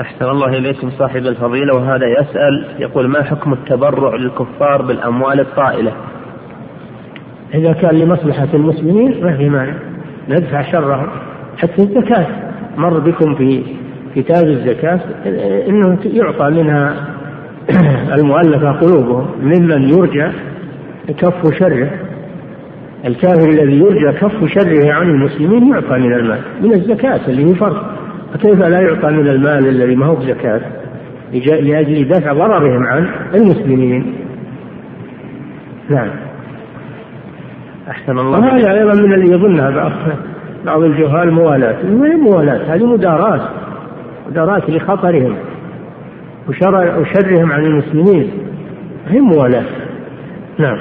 أحسن الله إليكم صاحب الفضيلة وهذا يسأل يقول ما حكم التبرع للكفار بالأموال الطائلة؟ إذا كان لمصلحة المسلمين ما في مانع ندفع شرهم حتى الزكاة. مر بكم في كتاب الزكاة إنه يعطى منها المؤلفة قلوبهم ممن يرجى كف شره. الكافر الذي يرجى كف شره عن المسلمين يعطى من المال من الزكاة اللي هي فرض. فكيف لا يعطى من المال الذي ما هو بزكاة لأجل دفع ضررهم عن المسلمين؟ نعم. أحسن الله وهذا أيضا من اللي يظنها بعض بعض الجهال موالاة. ما هي موالاة؟ هذه مداراة مداراة لخطرهم وشر وشرهم عن المسلمين. هي موالاة؟ نعم.